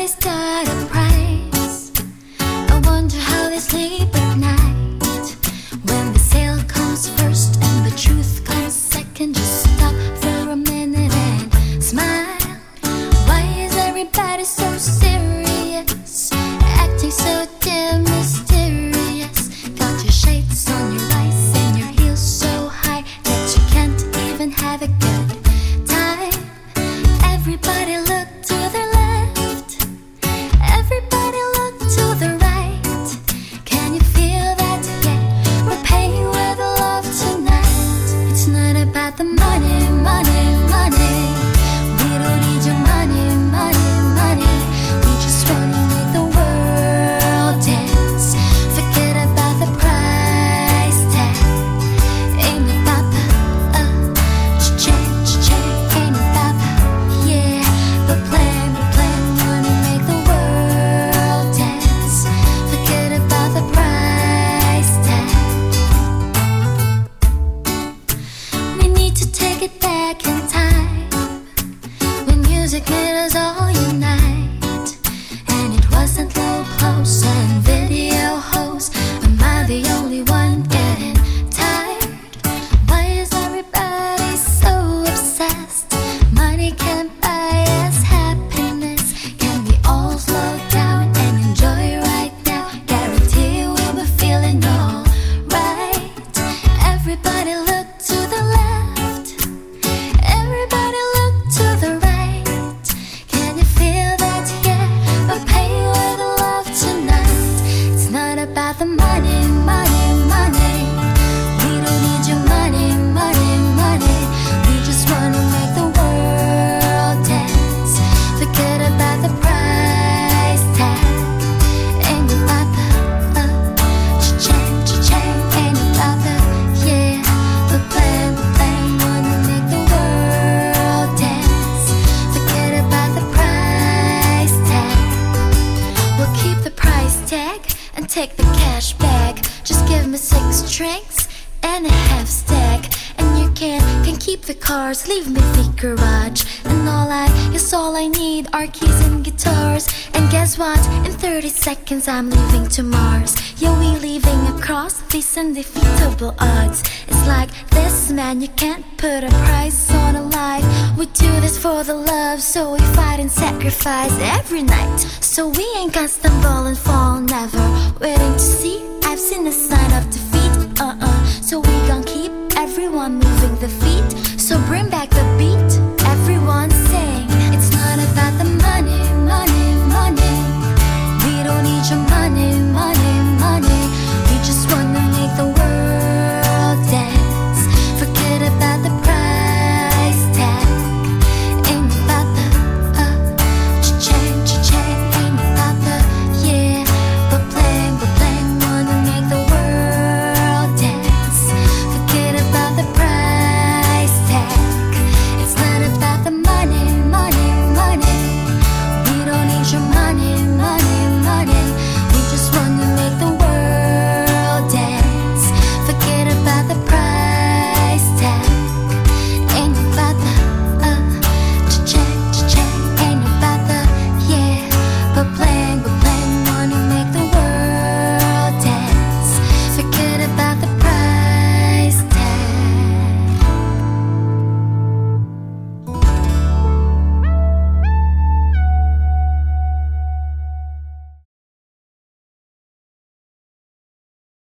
Nobody's got a price. I wonder how they sleep at night. When the sale comes first and the truth comes second, just stop for a minute and smile. Why is everybody so the money, money. Cause your glitters all you know take the cash back. Just give me six drinks and a half stack. And you can can keep the cars, leave me the garage. And all I guess all I need are keys and guitars. And guess what? In 30 seconds I'm leaving to Mars. Yeah, we leaving across these undefeatable odds. It's like this man, you can't put a price on a we do this for the love, so we fight and sacrifice every night. So we ain't gonna stumble and fall, never waiting to see. I've seen the sign of defeat, uh uh. So we gon' keep everyone moving the feet. So bring back